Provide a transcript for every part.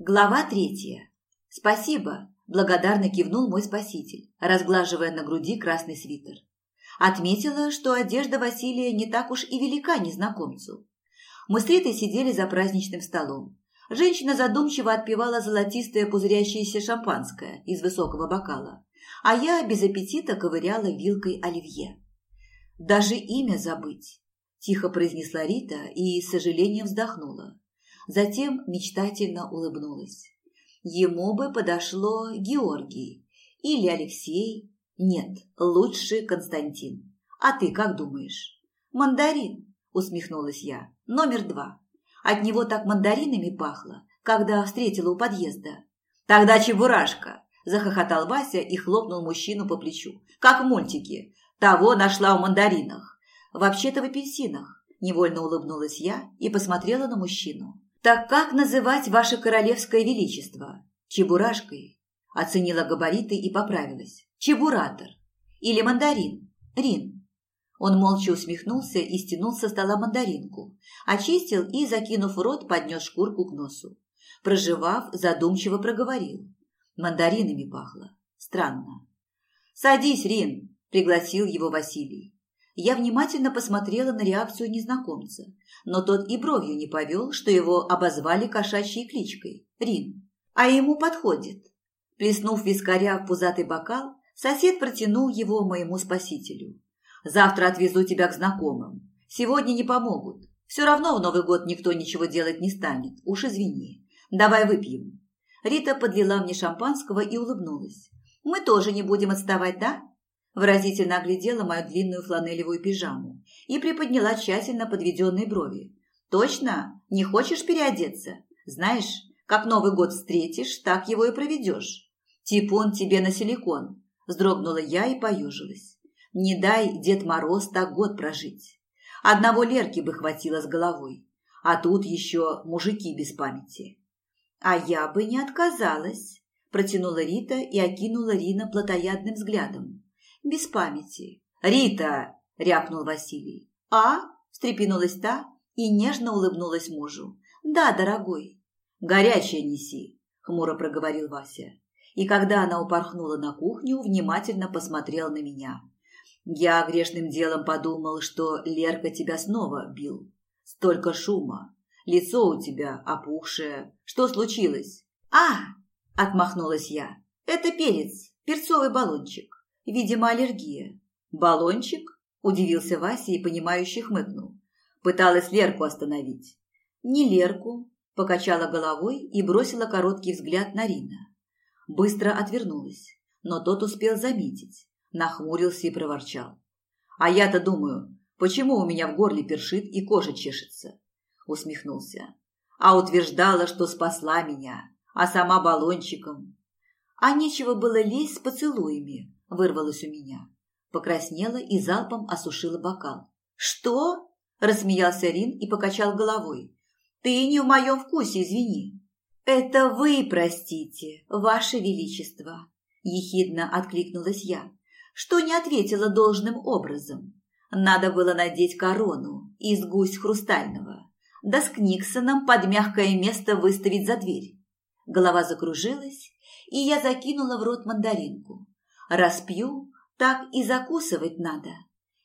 Глава третья. Спасибо, благодарно кивнул мой спаситель, разглаживая на груди красный свитер. Отметила, что одежда Василия не так уж и велика незнакомцу. Мы с Ритой сидели за праздничным столом. Женщина задумчиво отпивала золотистое пузырящееся шампанское из высокого бокала, а я без аппетита ковыряла вилкой оливье. «Даже имя забыть», – тихо произнесла Рита и с сожалением вздохнула. Затем мечтательно улыбнулась. Ему бы подошло Георгий или Алексей. Нет, лучше Константин. А ты как думаешь? Мандарин, усмехнулась я. Номер два. От него так мандаринами пахло, когда встретила у подъезда. Тогда чебурашка, захохотал Вася и хлопнул мужчину по плечу. Как в мультике. Того нашла в мандаринах. Вообще-то в апельсинах. Невольно улыбнулась я и посмотрела на мужчину. «Так как называть ваше королевское величество? Чебурашкой?» Оценила габариты и поправилась. «Чебуратор. Или мандарин. Рин». Он молча усмехнулся и стянул со стола мандаринку, очистил и, закинув в рот, поднес шкурку к носу. Проживав, задумчиво проговорил. Мандаринами пахло. Странно. «Садись, Рин», – пригласил его Василий. Я внимательно посмотрела на реакцию незнакомца, но тот и бровью не повел, что его обозвали кошачьей кличкой – Рин. А ему подходит. Плеснув вискаря в пузатый бокал, сосед протянул его моему спасителю. «Завтра отвезу тебя к знакомым. Сегодня не помогут. Все равно в Новый год никто ничего делать не станет. Уж извини. Давай выпьем». Рита подлила мне шампанского и улыбнулась. «Мы тоже не будем отставать, да?» Выразительно оглядела мою длинную фланелевую пижаму и приподняла тщательно подведенные брови. «Точно? Не хочешь переодеться? Знаешь, как Новый год встретишь, так его и проведешь. Типун тебе на силикон», – вздрогнула я и поюжилась. «Не дай Дед Мороз так год прожить. Одного Лерки бы хватило с головой, а тут еще мужики без памяти». «А я бы не отказалась», – протянула Рита и окинула Рина плотоядным взглядом без памяти. «Рита!» – рявкнул Василий. «А?» – встрепенулась та и нежно улыбнулась мужу. «Да, дорогой». «Горячее неси», – хмуро проговорил Вася. И когда она упорхнула на кухню, внимательно посмотрел на меня. Я грешным делом подумал, что Лерка тебя снова бил. Столько шума. Лицо у тебя опухшее. Что случилось? А! Отмахнулась я. Это перец, перцовый баллончик. Видимо, аллергия. «Баллончик?» – удивился Вася и, понимающе хмыкнул. Пыталась Лерку остановить. «Не Лерку», – покачала головой и бросила короткий взгляд на Рина. Быстро отвернулась, но тот успел заметить, нахмурился и проворчал. «А я-то думаю, почему у меня в горле першит и кожа чешется?» – усмехнулся. «А утверждала, что спасла меня, а сама баллончиком». А нечего было лезть с поцелуями, вырвалось у меня. Покраснела и залпом осушила бокал. «Что?» – рассмеялся Рин и покачал головой. «Ты не в моем вкусе, извини». «Это вы простите, ваше величество», – ехидно откликнулась я, что не ответила должным образом. Надо было надеть корону из гусь хрустального, да с Книксоном под мягкое место выставить за дверь. Голова закружилась, и я закинула в рот мандаринку. Распью, так и закусывать надо.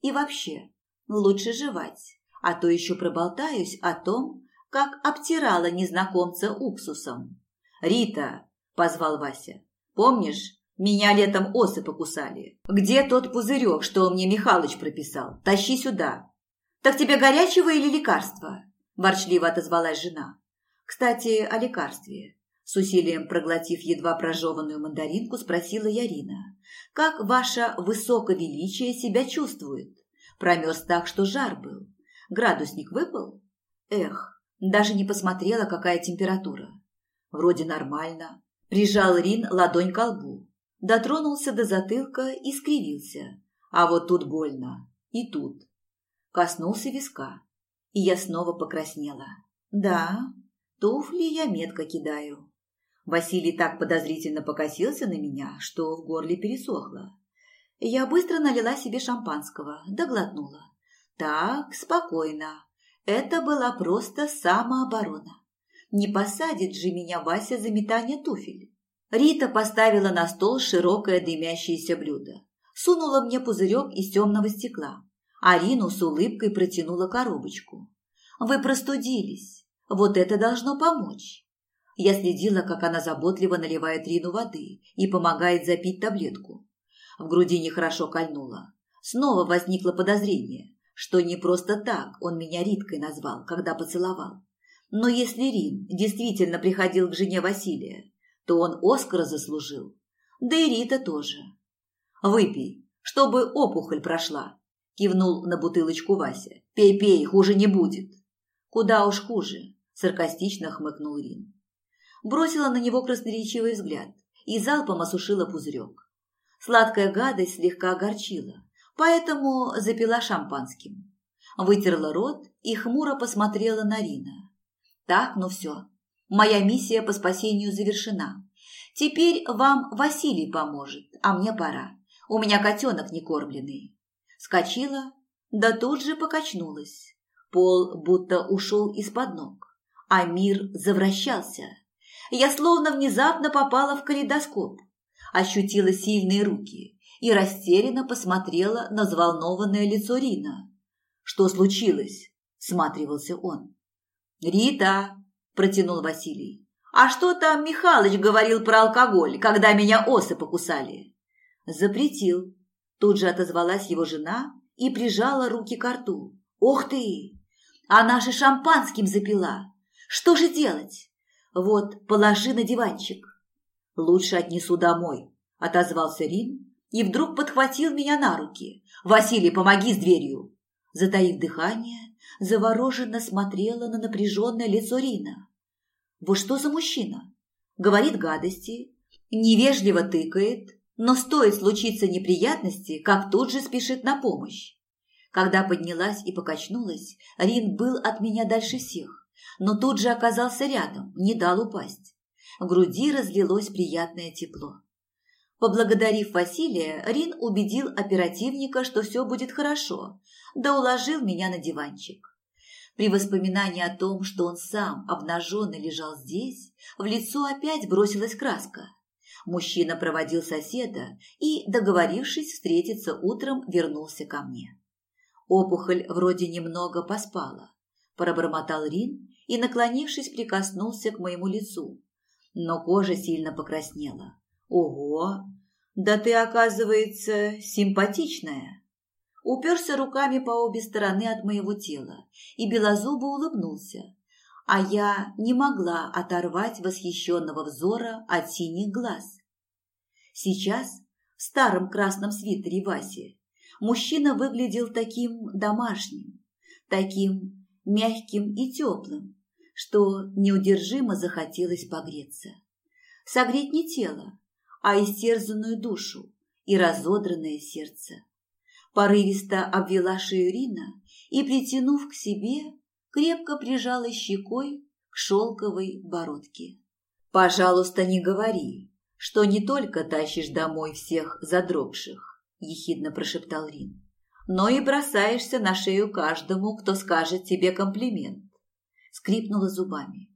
И вообще, лучше жевать, а то еще проболтаюсь о том, как обтирала незнакомца уксусом. «Рита!» – позвал Вася. «Помнишь, меня летом осы покусали? Где тот пузырек, что мне Михалыч прописал? Тащи сюда!» «Так тебе горячего или лекарства?» – ворчливо отозвалась жена. «Кстати, о лекарстве. С усилием проглотив едва прожеванную мандаринку, спросила Ярина. «Как ваше высоковеличие себя чувствует? Промерз так, что жар был. Градусник выпал? Эх, даже не посмотрела, какая температура. Вроде нормально. Прижал Рин ладонь к лбу. Дотронулся до затылка и скривился. А вот тут больно. И тут. Коснулся виска. И я снова покраснела. Да, туфли я метко кидаю. Василий так подозрительно покосился на меня, что в горле пересохло. Я быстро налила себе шампанского, доглотнула. Так, спокойно. Это была просто самооборона. Не посадит же меня Вася за метание туфель. Рита поставила на стол широкое дымящееся блюдо. Сунула мне пузырек из темного стекла. Арину с улыбкой протянула коробочку. «Вы простудились. Вот это должно помочь». Я следила, как она заботливо наливает Рину воды и помогает запить таблетку. В груди нехорошо кольнуло. Снова возникло подозрение, что не просто так он меня Риткой назвал, когда поцеловал. Но если Рин действительно приходил к жене Василия, то он Оскара заслужил. Да и Рита тоже. «Выпей, чтобы опухоль прошла», – кивнул на бутылочку Вася. «Пей-пей, хуже не будет». «Куда уж хуже», – саркастично хмыкнул Рин. Бросила на него красноречивый взгляд и залпом осушила пузырек. Сладкая гадость слегка огорчила, поэтому запила шампанским. Вытерла рот и хмуро посмотрела на Рина. «Так, ну все, Моя миссия по спасению завершена. Теперь вам Василий поможет, а мне пора. У меня котенок не кормленный. Скочила, да тут же покачнулась. Пол будто ушел из-под ног, а мир завращался. Я словно внезапно попала в калейдоскоп, ощутила сильные руки и растерянно посмотрела на взволнованное лицо Рина. «Что случилось?» – сматривался он. «Рита!» протянул Василий. «А что там Михалыч говорил про алкоголь, когда меня осы покусали?» «Запретил». Тут же отозвалась его жена и прижала руки к рту. «Ох ты! Она же шампанским запила! Что же делать? Вот, положи на диванчик». «Лучше отнесу домой», – отозвался Рин и вдруг подхватил меня на руки. «Василий, помоги с дверью!» Затаив дыхание, завороженно смотрела на напряженное лицо Рина. Вот что за мужчина? Говорит гадости, невежливо тыкает, но стоит случиться неприятности, как тут же спешит на помощь. Когда поднялась и покачнулась, Рин был от меня дальше всех, но тут же оказался рядом, не дал упасть. В груди разлилось приятное тепло. Поблагодарив Василия, Рин убедил оперативника, что все будет хорошо, да уложил меня на диванчик. При воспоминании о том, что он сам обнаженный лежал здесь, в лицо опять бросилась краска. Мужчина проводил соседа и, договорившись встретиться утром, вернулся ко мне. Опухоль вроде немного поспала. Пробормотал Рин и, наклонившись, прикоснулся к моему лицу. Но кожа сильно покраснела. «Ого! Да ты, оказывается, симпатичная!» уперся руками по обе стороны от моего тела и белозубо улыбнулся, а я не могла оторвать восхищенного взора от синих глаз. Сейчас в старом красном свитере Васи мужчина выглядел таким домашним, таким мягким и теплым, что неудержимо захотелось погреться. Согреть не тело, а истерзанную душу и разодранное сердце порывисто обвела шею Рина и, притянув к себе, крепко прижала щекой к шелковой бородке. «Пожалуйста, не говори, что не только тащишь домой всех задрогших», – ехидно прошептал Рин, «но и бросаешься на шею каждому, кто скажет тебе комплимент». Скрипнула зубами.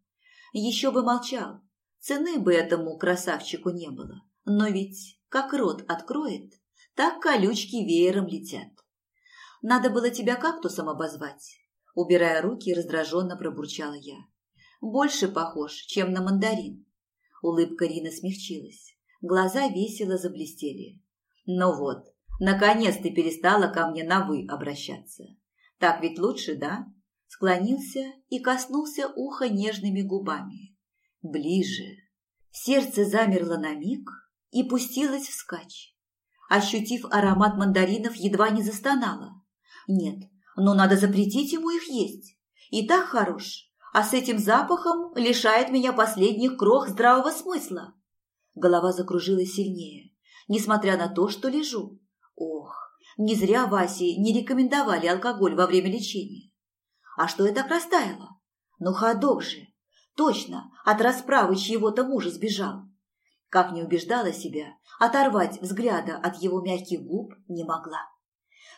Еще бы молчал, цены бы этому красавчику не было, но ведь как рот откроет, так колючки веером летят. Надо было тебя кактусом обозвать. Убирая руки, раздраженно пробурчала я. Больше похож, чем на мандарин. Улыбка Рины смягчилась. Глаза весело заблестели. Ну вот, наконец ты перестала ко мне на «вы» обращаться. Так ведь лучше, да? Склонился и коснулся уха нежными губами. Ближе. Сердце замерло на миг и пустилось вскачь ощутив аромат мандаринов, едва не застонала. Нет, но надо запретить ему их есть. И так хорош, а с этим запахом лишает меня последних крох здравого смысла. Голова закружилась сильнее, несмотря на то, что лежу. Ох, не зря Васе не рекомендовали алкоголь во время лечения. А что я так растаяла? Ну, ходок же. Точно, от расправы чьего-то мужа сбежал. Как не убеждала себя, оторвать взгляда от его мягких губ не могла.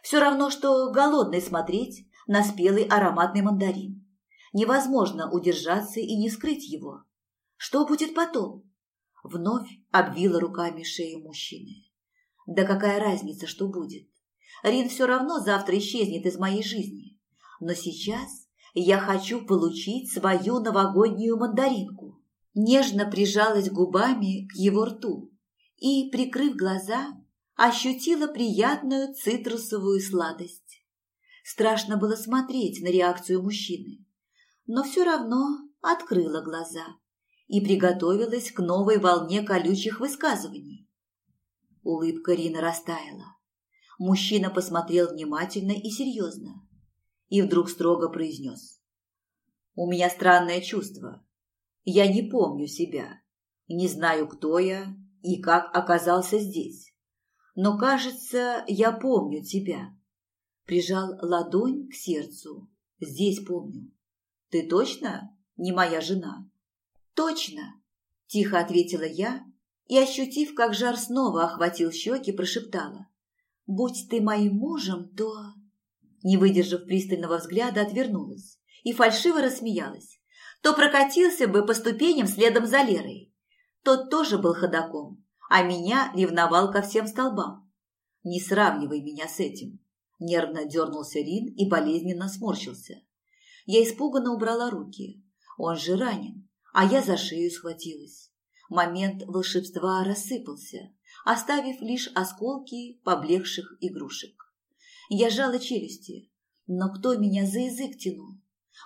Все равно, что голодный смотреть на спелый ароматный мандарин. Невозможно удержаться и не скрыть его. Что будет потом? Вновь обвила руками шею мужчины. Да какая разница, что будет? Рин все равно завтра исчезнет из моей жизни. Но сейчас я хочу получить свою новогоднюю мандаринку. Нежно прижалась губами к его рту и, прикрыв глаза, ощутила приятную цитрусовую сладость. Страшно было смотреть на реакцию мужчины, но все равно открыла глаза и приготовилась к новой волне колючих высказываний. Улыбка Рина растаяла. Мужчина посмотрел внимательно и серьезно и вдруг строго произнес. «У меня странное чувство. Я не помню себя, не знаю, кто я и как оказался здесь. Но, кажется, я помню тебя». Прижал ладонь к сердцу. «Здесь помню. Ты точно не моя жена?» «Точно!» – тихо ответила я и, ощутив, как жар снова охватил щеки, прошептала. «Будь ты моим мужем, то...» Не выдержав пристального взгляда, отвернулась и фальшиво рассмеялась. То прокатился бы по ступеням следом за Лерой. Тот тоже был ходаком, а меня ревновал ко всем столбам. Не сравнивай меня с этим. Нервно дернулся Рин и болезненно сморщился. Я испуганно убрала руки. Он же ранен, а я за шею схватилась момент волшебства рассыпался, оставив лишь осколки поблекших игрушек. Я жала челюсти, но кто меня за язык тянул?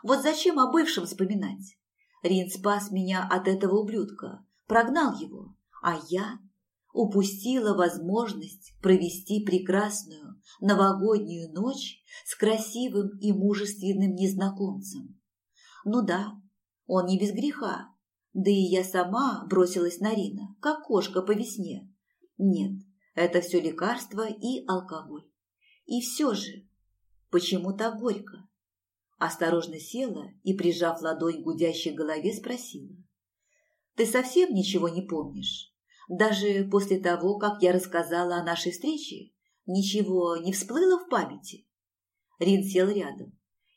Вот зачем о бывшем вспоминать? Рин спас меня от этого ублюдка, прогнал его, а я упустила возможность провести прекрасную новогоднюю ночь с красивым и мужественным незнакомцем. Ну да, он не без греха, да и я сама бросилась на Рина, как кошка по весне. Нет, это все лекарство и алкоголь. И все же, почему так горько? Осторожно села и, прижав ладонь к гудящей голове, спросила. «Ты совсем ничего не помнишь? Даже после того, как я рассказала о нашей встрече, ничего не всплыло в памяти?» Рин сел рядом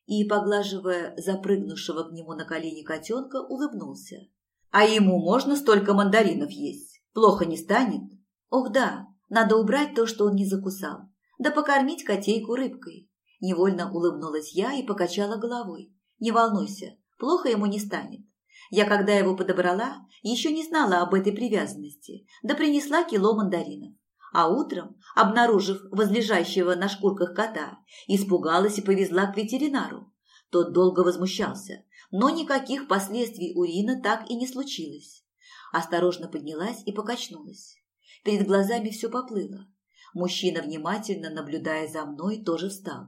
и, поглаживая запрыгнувшего к нему на колени котенка, улыбнулся. А ему можно столько мандаринов есть? Плохо не станет? Ох да, надо убрать то, что он не закусал. Да покормить котейку рыбкой. Невольно улыбнулась я и покачала головой. Не волнуйся, плохо ему не станет. Я, когда его подобрала, еще не знала об этой привязанности, да принесла кило мандаринов. А утром, обнаружив возлежащего на шкурках кота, испугалась и повезла к ветеринару. Тот долго возмущался, но никаких последствий урина так и не случилось. Осторожно поднялась и покачнулась. Перед глазами все поплыло. Мужчина, внимательно наблюдая за мной, тоже встал.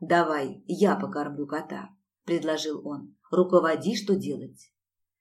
«Давай, я покормлю кота», – предложил он. «Руководи, что делать».